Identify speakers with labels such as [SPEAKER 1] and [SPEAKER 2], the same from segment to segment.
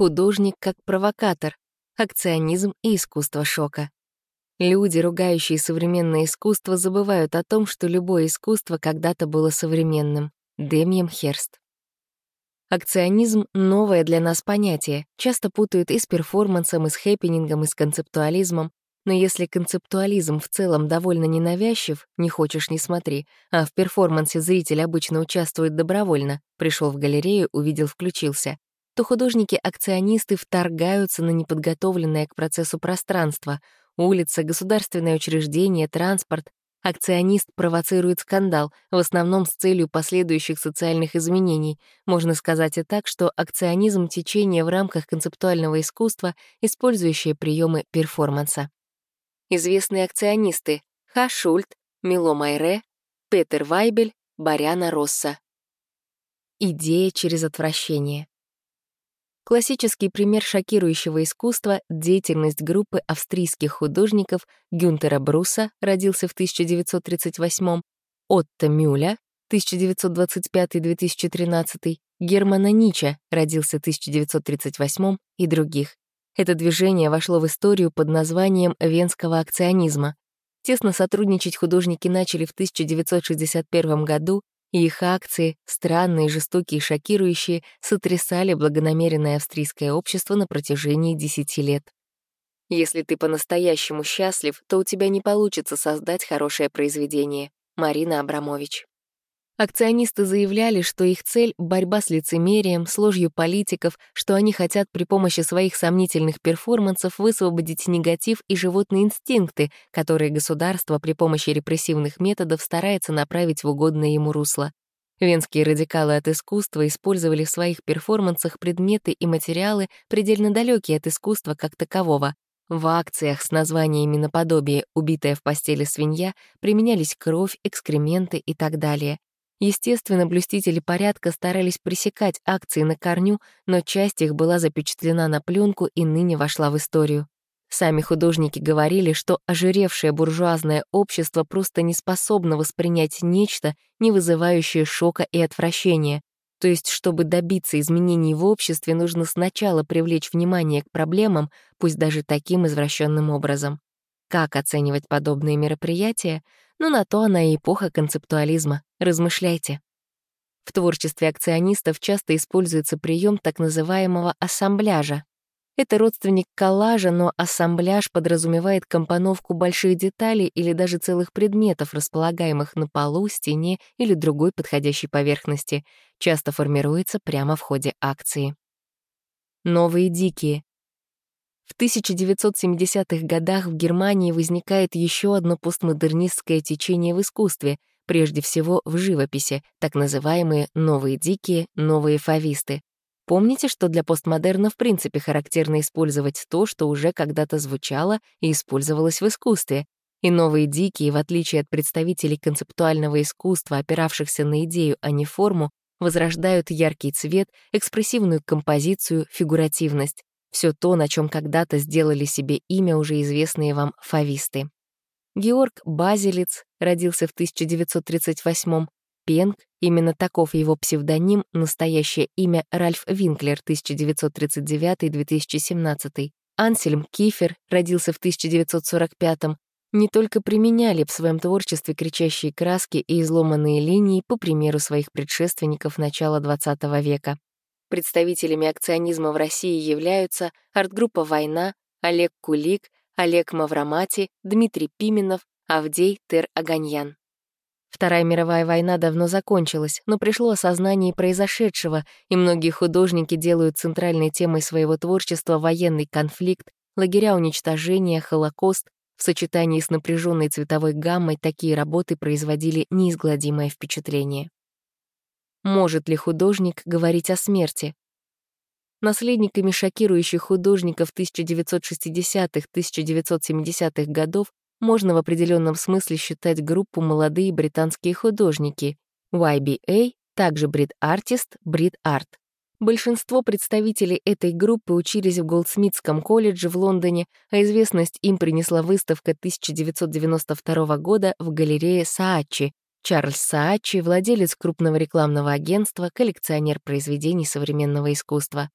[SPEAKER 1] Художник как провокатор. Акционизм и искусство шока. Люди, ругающие современное искусство, забывают о том, что любое искусство когда-то было современным. Демьем Херст. Акционизм — новое для нас понятие, часто путают и с перформансом, и с хэппинингом, и с концептуализмом. Но если концептуализм в целом довольно ненавязчив, не хочешь — не смотри, а в перформансе зритель обычно участвует добровольно, пришел в галерею, увидел, включился, то художники-акционисты вторгаются на неподготовленное к процессу пространство — улица, государственное учреждение, транспорт, Акционист провоцирует скандал, в основном с целью последующих социальных изменений. Можно сказать и так, что акционизм — течение в рамках концептуального искусства, использующее приемы перформанса. Известные акционисты — Ха Шульт, Мило Майре, Петер Вайбель, Баряна Росса. Идея через отвращение. Классический пример шокирующего искусства — деятельность группы австрийских художников Гюнтера Бруса, родился в 1938 Отто Мюля, 1925-2013, Германа Нича, родился в 1938 и других. Это движение вошло в историю под названием венского акционизма. Тесно сотрудничать художники начали в 1961 году и их акции, странные, жестокие и шокирующие, сотрясали благонамеренное австрийское общество на протяжении десяти лет. Если ты по-настоящему счастлив, то у тебя не получится создать хорошее произведение. Марина Абрамович. Акционисты заявляли, что их цель — борьба с лицемерием, с ложью политиков, что они хотят при помощи своих сомнительных перформансов высвободить негатив и животные инстинкты, которые государство при помощи репрессивных методов старается направить в угодное ему русло. Венские радикалы от искусства использовали в своих перформансах предметы и материалы, предельно далекие от искусства как такового. В акциях с названиями наподобие «убитая в постели свинья» применялись кровь, экскременты и так далее. Естественно, блюстители порядка старались пресекать акции на корню, но часть их была запечатлена на пленку и ныне вошла в историю. Сами художники говорили, что ожиревшее буржуазное общество просто не способно воспринять нечто, не вызывающее шока и отвращения. То есть, чтобы добиться изменений в обществе, нужно сначала привлечь внимание к проблемам, пусть даже таким извращенным образом. Как оценивать подобные мероприятия? Но на то она и эпоха концептуализма. Размышляйте. В творчестве акционистов часто используется прием так называемого ассамбляжа. Это родственник коллажа, но ассамбляж подразумевает компоновку больших деталей или даже целых предметов, располагаемых на полу, стене или другой подходящей поверхности. Часто формируется прямо в ходе акции. Новые дикие. В 1970-х годах в Германии возникает еще одно постмодернистское течение в искусстве, прежде всего в живописи, так называемые «новые дикие», «новые фависты». Помните, что для постмодерна в принципе характерно использовать то, что уже когда-то звучало и использовалось в искусстве. И новые дикие, в отличие от представителей концептуального искусства, опиравшихся на идею, а не форму, возрождают яркий цвет, экспрессивную композицию, фигуративность. Все то, на чем когда-то сделали себе имя уже известные вам фависты. Георг Базилиц родился в 1938 Пенк, именно таков его псевдоним, настоящее имя Ральф Винклер, 1939-2017. Ансельм Кифер родился в 1945 не только применяли в своем творчестве кричащие краски и изломанные линии по примеру своих предшественников начала XX века. Представителями акционизма в России являются арт-группа «Война», Олег Кулик, Олег Маврамати, Дмитрий Пименов, Авдей Тер-Аганьян. Вторая мировая война давно закончилась, но пришло осознание произошедшего, и многие художники делают центральной темой своего творчества военный конфликт, лагеря уничтожения, Холокост. В сочетании с напряженной цветовой гаммой такие работы производили неизгладимое впечатление. Может ли художник говорить о смерти? Наследниками шокирующих художников 1960-1970-х годов можно в определенном смысле считать группу молодые британские художники YBA, также Brit Artist, Brit Art. Большинство представителей этой группы учились в Голдсмитском колледже в Лондоне, а известность им принесла выставка 1992 года в галерее Саачи, Чарльз Саачи, владелец крупного рекламного агентства, коллекционер произведений современного искусства.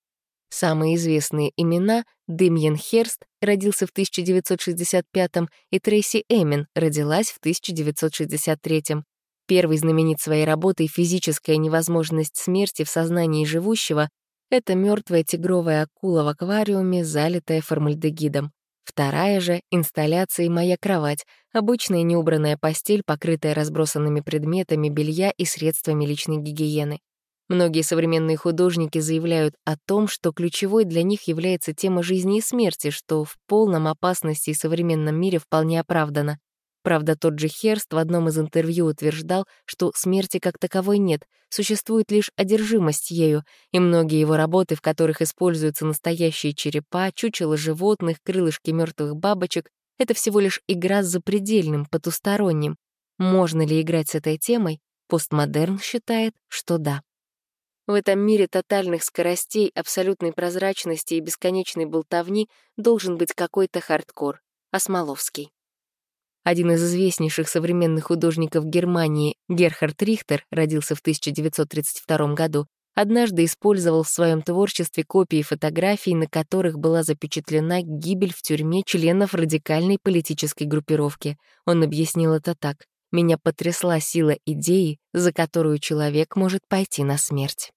[SPEAKER 1] Самые известные имена — Дымьен Херст, родился в 1965 и Трейси Эмин, родилась в 1963 Первый знаменит своей работой «Физическая невозможность смерти в сознании живущего» — это мертвая тигровая акула в аквариуме, залитая формальдегидом. Вторая же — инсталляция «Моя кровать», обычная неубранная постель, покрытая разбросанными предметами белья и средствами личной гигиены. Многие современные художники заявляют о том, что ключевой для них является тема жизни и смерти, что в полном опасности и современном мире вполне оправдано. Правда, тот же Херст в одном из интервью утверждал, что смерти как таковой нет, существует лишь одержимость ею, и многие его работы, в которых используются настоящие черепа, чучела животных, крылышки мертвых бабочек, это всего лишь игра с запредельным, потусторонним. Можно ли играть с этой темой? Постмодерн считает, что да. В этом мире тотальных скоростей, абсолютной прозрачности и бесконечной болтовни должен быть какой-то хардкор. Осмоловский. Один из известнейших современных художников Германии, Герхард Рихтер, родился в 1932 году, однажды использовал в своем творчестве копии фотографий, на которых была запечатлена гибель в тюрьме членов радикальной политической группировки. Он объяснил это так. «Меня потрясла сила идеи, за которую человек может пойти на смерть».